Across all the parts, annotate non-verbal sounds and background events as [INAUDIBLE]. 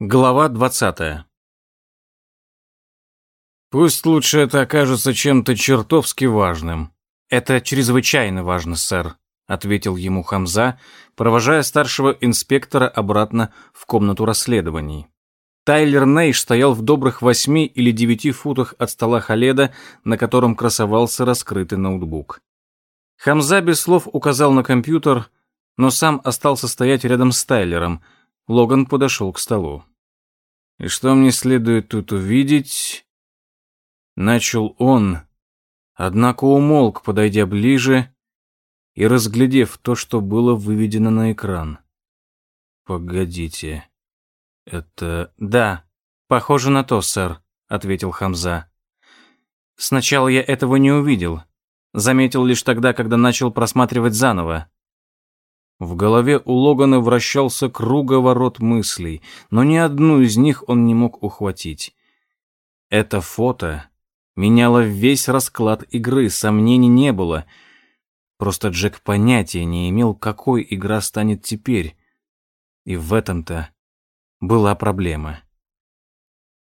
Глава 20. Пусть лучше это окажется чем-то чертовски важным. Это чрезвычайно важно, сэр, ответил ему Хамза, провожая старшего инспектора обратно в комнату расследований. Тайлер Нейш стоял в добрых восьми или девяти футах от стола Халеда, на котором красовался раскрытый ноутбук. Хамза без слов указал на компьютер, но сам остался стоять рядом с Тайлером – Логан подошел к столу. «И что мне следует тут увидеть?» Начал он, однако умолк, подойдя ближе и разглядев то, что было выведено на экран. «Погодите, это...» «Да, похоже на то, сэр», — ответил Хамза. «Сначала я этого не увидел. Заметил лишь тогда, когда начал просматривать заново. В голове у Логана вращался круговорот мыслей, но ни одну из них он не мог ухватить. Это фото меняло весь расклад игры, сомнений не было. Просто Джек понятия не имел, какой игра станет теперь. И в этом-то была проблема.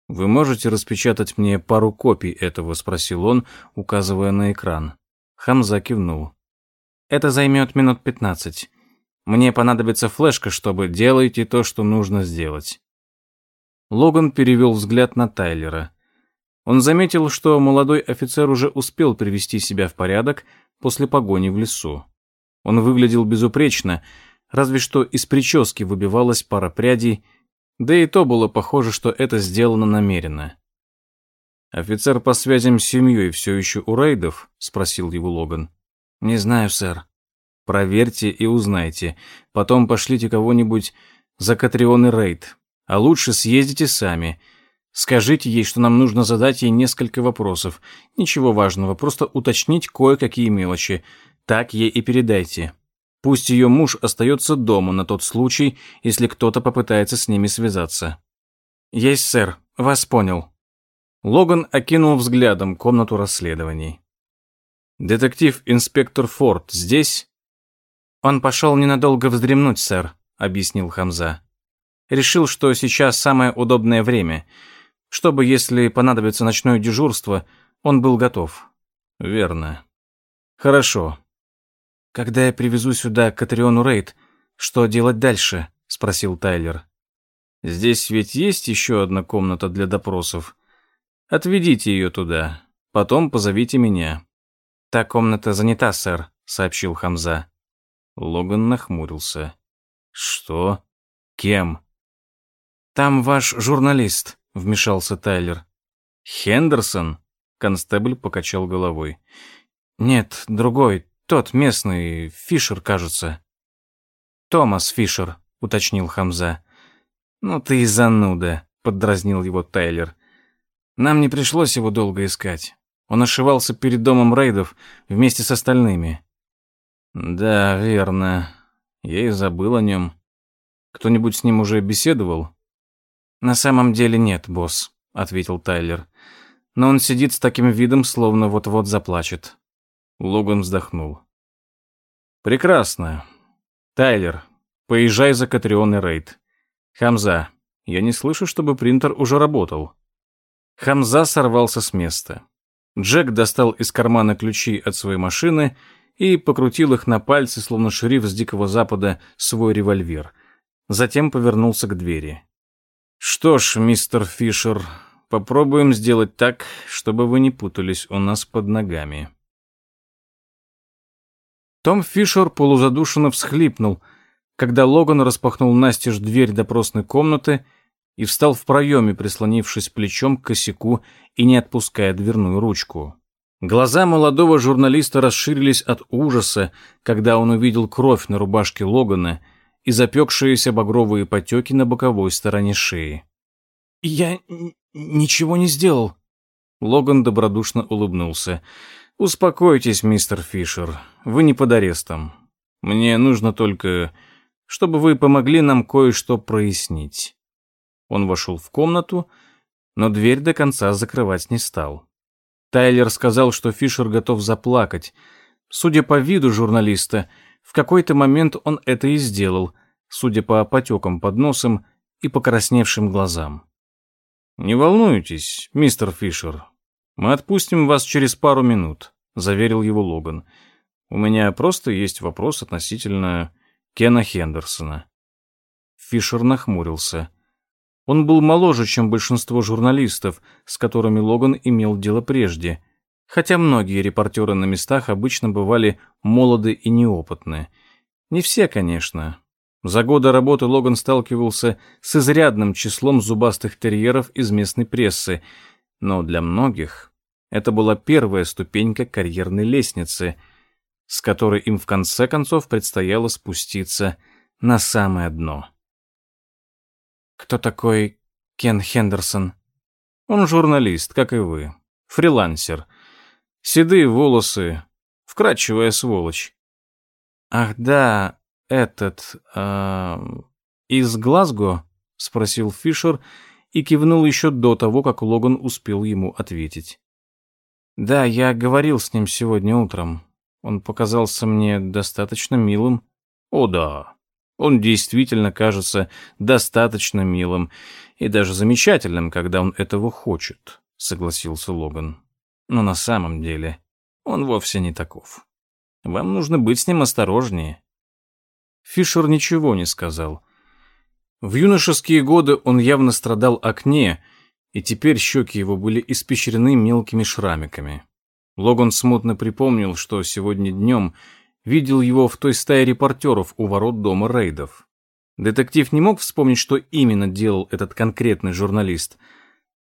«Вы можете распечатать мне пару копий этого?» — спросил он, указывая на экран. Хамза кивнул. «Это займет минут пятнадцать. Мне понадобится флешка, чтобы делайте то, что нужно сделать». Логан перевел взгляд на Тайлера. Он заметил, что молодой офицер уже успел привести себя в порядок после погони в лесу. Он выглядел безупречно, разве что из прически выбивалась пара прядей, да и то было похоже, что это сделано намеренно. «Офицер по связям с семьей все еще у рейдов?» — спросил его Логан. «Не знаю, сэр. Проверьте и узнайте. Потом пошлите кого-нибудь за Катрионы рейд. А лучше съездите сами. Скажите ей, что нам нужно задать ей несколько вопросов. Ничего важного, просто уточнить кое-какие мелочи. Так ей и передайте. Пусть ее муж остается дома на тот случай, если кто-то попытается с ними связаться. Есть, сэр. Вас понял. Логан окинул взглядом комнату расследований. Детектив-инспектор Форд здесь? «Он пошел ненадолго вздремнуть, сэр», — объяснил Хамза. «Решил, что сейчас самое удобное время, чтобы, если понадобится ночное дежурство, он был готов». «Верно. Хорошо. Когда я привезу сюда Катриону Рейд, что делать дальше?» — спросил Тайлер. «Здесь ведь есть еще одна комната для допросов. Отведите ее туда, потом позовите меня». «Та комната занята, сэр», — сообщил Хамза. Логан нахмурился. «Что? Кем?» «Там ваш журналист», — вмешался Тайлер. «Хендерсон?» — констебль покачал головой. «Нет, другой, тот местный, Фишер, кажется». «Томас Фишер», — уточнил Хамза. «Ну ты и зануда», — поддразнил его Тайлер. «Нам не пришлось его долго искать. Он ошивался перед домом рейдов вместе с остальными. Да, верно. Я и забыл о нем. Кто-нибудь с ним уже беседовал? На самом деле нет, босс, ответил Тайлер. Но он сидит с таким видом, словно вот-вот заплачет. Логан вздохнул. Прекрасно. Тайлер, поезжай за Катрион и Рейд. Хамза, я не слышу, чтобы принтер уже работал. Хамза сорвался с места. Джек достал из кармана ключи от своей машины и покрутил их на пальце, словно шериф с Дикого Запада, свой револьвер. Затем повернулся к двери. «Что ж, мистер Фишер, попробуем сделать так, чтобы вы не путались у нас под ногами». Том Фишер полузадушенно всхлипнул, когда Логан распахнул настежь дверь допросной комнаты и встал в проеме, прислонившись плечом к косяку и не отпуская дверную ручку. Глаза молодого журналиста расширились от ужаса, когда он увидел кровь на рубашке Логана и запекшиеся багровые потеки на боковой стороне шеи. «Я ничего не сделал». Логан добродушно улыбнулся. «Успокойтесь, мистер Фишер, вы не под арестом. Мне нужно только, чтобы вы помогли нам кое-что прояснить». Он вошел в комнату, но дверь до конца закрывать не стал. Тайлер сказал, что Фишер готов заплакать. Судя по виду журналиста, в какой-то момент он это и сделал. Судя по потекам под носом, и покрасневшим глазам. «Не волнуйтесь, мистер Фишер. Мы отпустим вас через пару минут», — заверил его Логан. «У меня просто есть вопрос относительно Кена Хендерсона». Фишер нахмурился. Он был моложе, чем большинство журналистов, с которыми Логан имел дело прежде, хотя многие репортеры на местах обычно бывали молоды и неопытны. Не все, конечно, за годы работы Логан сталкивался с изрядным числом зубастых терьеров из местной прессы, но для многих это была первая ступенька карьерной лестницы, с которой им в конце концов предстояло спуститься на самое дно. «Кто такой Кен Хендерсон?» «Он журналист, как и вы. Фрилансер. Седые волосы. Вкрадчивая сволочь». «Ах да, этот... Э, из Глазго?» — спросил Фишер и кивнул еще до того, как Логан успел ему ответить. «Да, я говорил с ним сегодня утром. Он показался мне достаточно милым». «О да, он действительно кажется достаточно милым и даже замечательным, когда он этого хочет», — согласился Логан. «Но на самом деле он вовсе не таков. Вам нужно быть с ним осторожнее. Фишер ничего не сказал. В юношеские годы он явно страдал акне, и теперь щеки его были испещрены мелкими шрамиками. Логан смутно припомнил, что сегодня днем видел его в той стае репортеров у ворот дома рейдов. Детектив не мог вспомнить, что именно делал этот конкретный журналист,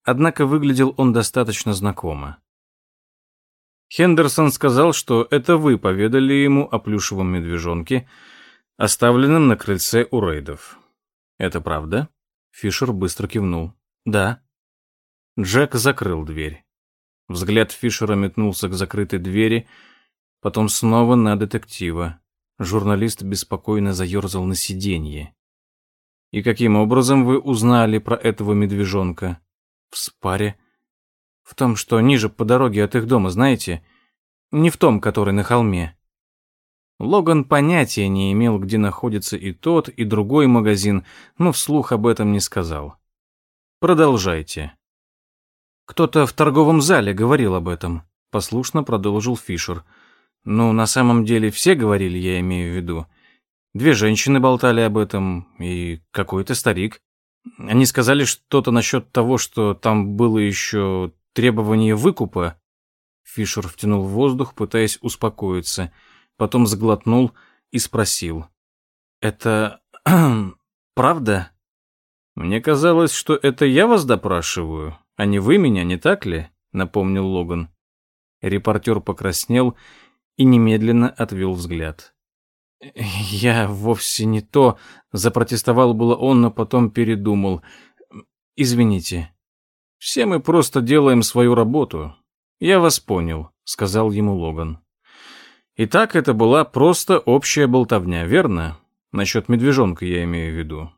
однако выглядел он достаточно знакомо. Хендерсон сказал, что это вы поведали ему о плюшевом медвежонке, оставленным на крыльце у рейдов. Это правда? Фишер быстро кивнул. Да. Джек закрыл дверь. Взгляд Фишера метнулся к закрытой двери, потом снова на детектива. Журналист беспокойно заерзал на сиденье. «И каким образом вы узнали про этого медвежонка?» «В спаре». «В том, что ниже по дороге от их дома, знаете? Не в том, который на холме. Логан понятия не имел, где находится и тот, и другой магазин, но вслух об этом не сказал. Продолжайте. Кто-то в торговом зале говорил об этом, послушно продолжил Фишер. Ну, на самом деле все говорили, я имею в виду. Две женщины болтали об этом, и какой-то старик. Они сказали что-то насчет того, что там было еще требование выкупа. Фишер втянул воздух, пытаясь успокоиться — потом сглотнул и спросил. «Это... [CLEARS THROAT] правда?» «Мне казалось, что это я вас допрашиваю, а не вы меня, не так ли?» — напомнил Логан. Репортер покраснел и немедленно отвел взгляд. «Я вовсе не то», — запротестовал было он, но потом передумал. «Извините. Все мы просто делаем свою работу. Я вас понял», — сказал ему Логан. Итак, это была просто общая болтовня, верно? Насчет медвежонка я имею в виду.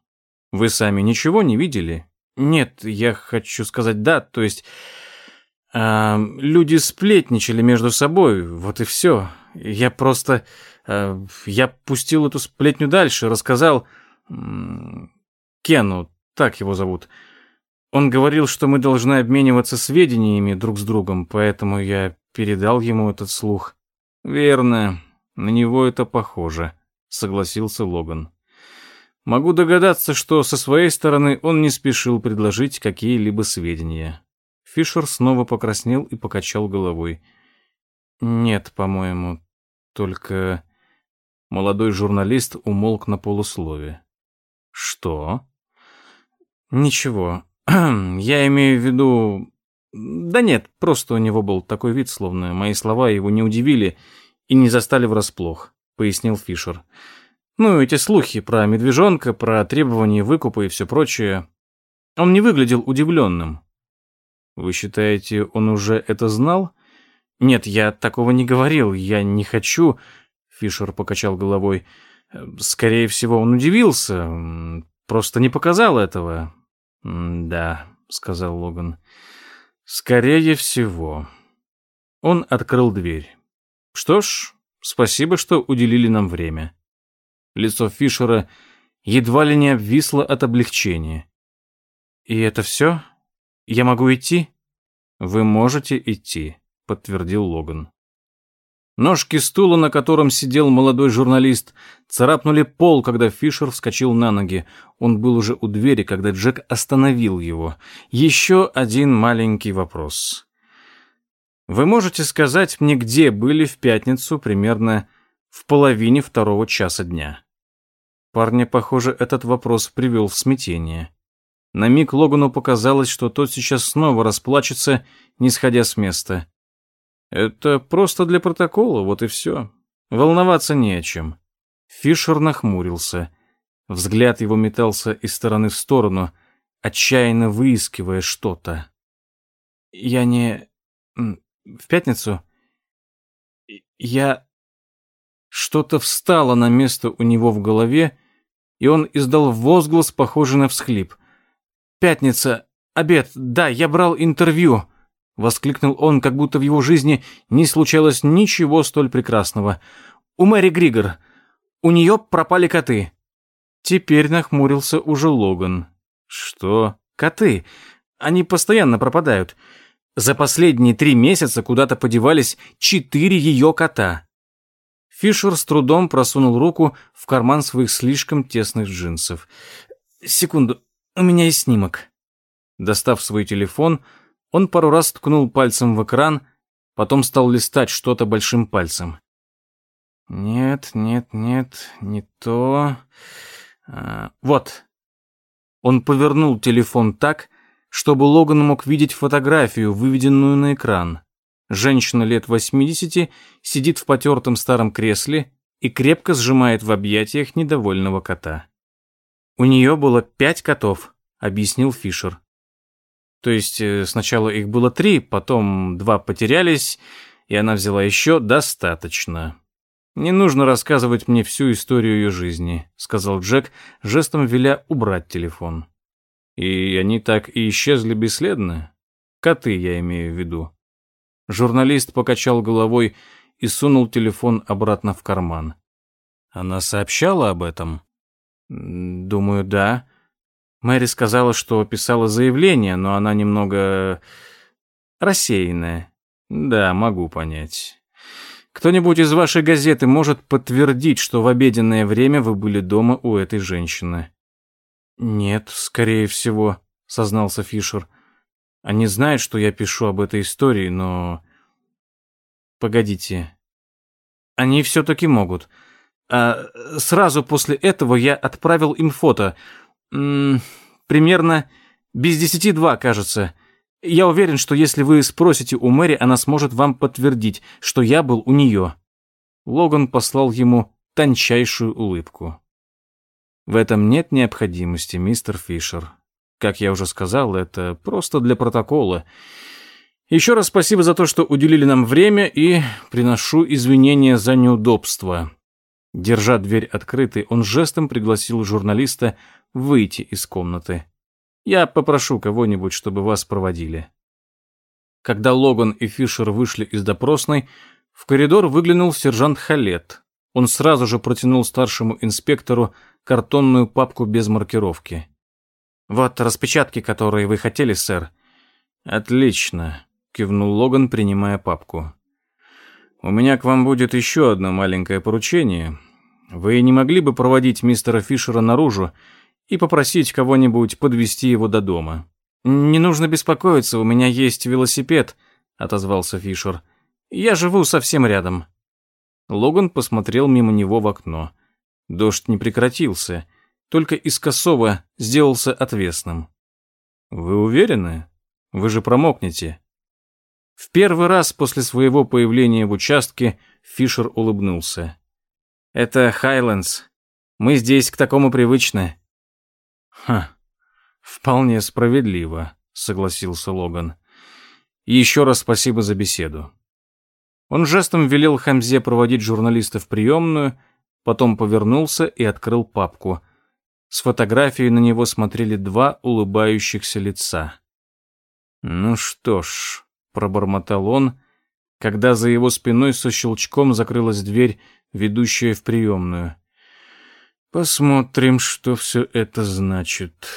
Вы сами ничего не видели? Нет, я хочу сказать да, то есть... Э, люди сплетничали между собой, вот и все. Я просто... Э, я пустил эту сплетню дальше, рассказал... Кену, так его зовут. Он говорил, что мы должны обмениваться сведениями друг с другом, поэтому я передал ему этот слух. «Верно, на него это похоже», — согласился Логан. «Могу догадаться, что со своей стороны он не спешил предложить какие-либо сведения». Фишер снова покраснел и покачал головой. «Нет, по-моему, только...» Молодой журналист умолк на полуслове. «Что?» «Ничего. [CLEARS THROAT] Я имею в виду... Да нет, просто у него был такой вид, словно мои слова его не удивили и не застали врасплох, пояснил Фишер. Ну, эти слухи про медвежонка, про требования выкупа и все прочее. Он не выглядел удивленным. Вы считаете, он уже это знал? Нет, я такого не говорил, я не хочу... Фишер покачал головой. Скорее всего, он удивился, просто не показал этого. «Да», — сказал Логан. Скорее всего. Он открыл дверь. Что ж, спасибо, что уделили нам время. Лицо Фишера едва ли не обвисла от облегчения. «И это все? Я могу идти?» «Вы можете идти», — подтвердил Логан. Ножки стула, на котором сидел молодой журналист, царапнули пол, когда Фишер вскочил на ноги. Он был уже у двери, когда Джек остановил его. Еще один маленький вопрос. «Вы можете сказать мне, где были в пятницу примерно в половине второго часа дня?» Парня, похоже, этот вопрос привел в смятение. На миг Логану показалось, что тот сейчас снова расплачется, не сходя с места. Это просто для протокола, вот и все. Волноваться не о чем. Фишер нахмурился. Взгляд его метался из стороны в сторону, отчаянно выискивая что-то. Я не... В пятницу? Я... Что-то встало на место у него в голове, и он издал возглас, похожий на всхлип. «Пятница. Обед. Да, я брал интервью». Воскликнул он, как будто в его жизни не случалось ничего столь прекрасного. «У Мэри Григор. У нее пропали коты». Теперь нахмурился уже Логан. «Что?» «Коты. Они постоянно пропадают. За последние три месяца куда-то подевались четыре ее кота». Фишер с трудом просунул руку в карман своих слишком тесных джинсов. «Секунду, у меня есть снимок». Достав свой телефон, он пару раз ткнул пальцем в экран, потом стал листать что-то большим пальцем. «Нет, нет, нет, не то. А, вот». Он повернул телефон так, чтобы Логан мог видеть фотографию, выведенную на экран. Женщина лет 80 сидит в потертом старом кресле и крепко сжимает в объятиях недовольного кота. «У нее было пять котов», — объяснил Фишер. То есть э, сначала их было три, потом два потерялись, и она взяла еще достаточно. «Не нужно рассказывать мне всю историю ее жизни», — сказал Джек, жестом веля убрать телефон. «И они так и исчезли бесследно? Коты, я имею в виду». Журналист покачал головой и сунул телефон обратно в карман. «Она сообщала об этом?» «Думаю, да. Мэри сказала, что писала заявление, но она немного рассеянная. Да, могу понять. Кто-нибудь из вашей газеты может подтвердить, что в обеденное время вы были дома у этой женщины? Нет, скорее всего, сознался Фишер. Они знают, что я пишу об этой истории, но... Погодите. Они все-таки могут. А сразу после этого я отправил им фото — примерно без десяти два, кажется. Я уверен, что если вы спросите у Мэри, она сможет вам подтвердить, что я был у нее». Логан послал ему тончайшую улыбку. «В этом нет необходимости, мистер Фишер. Как я уже сказал, это просто для протокола. Еще раз спасибо за то, что уделили нам время, и приношу извинения за неудобство». Держа дверь открытой, он жестом пригласил журналиста выйти из комнаты. Я попрошу кого-нибудь, чтобы вас проводили. Когда Логан и Фишер вышли из допросной, в коридор выглянул сержант Халет. Он сразу же протянул старшему инспектору картонную папку без маркировки. «Вот распечатки, которые вы хотели, сэр». «Отлично», — кивнул Логан, принимая папку. «У меня к вам будет еще одно маленькое поручение. Вы не могли бы проводить мистера Фишера наружу и попросить кого-нибудь подвести его до дома. «Не нужно беспокоиться, у меня есть велосипед», — отозвался Фишер. «Я живу совсем рядом». Логан посмотрел мимо него в окно. Дождь не прекратился, только из косого сделался отвесным. «Вы уверены? Вы же промокнете». В первый раз после своего появления в участке Фишер улыбнулся. «Это Хайлендс. Мы здесь к такому привычны. «Ха, вполне справедливо», — согласился Логан. еще раз спасибо за беседу». Он жестом велел Хамзе проводить журналиста в приемную, потом повернулся и открыл папку. С фотографией на него смотрели два улыбающихся лица. «Ну что ж», — пробормотал он, когда за его спиной со щелчком закрылась дверь, ведущая в приемную. Посмотрим, что все это значит.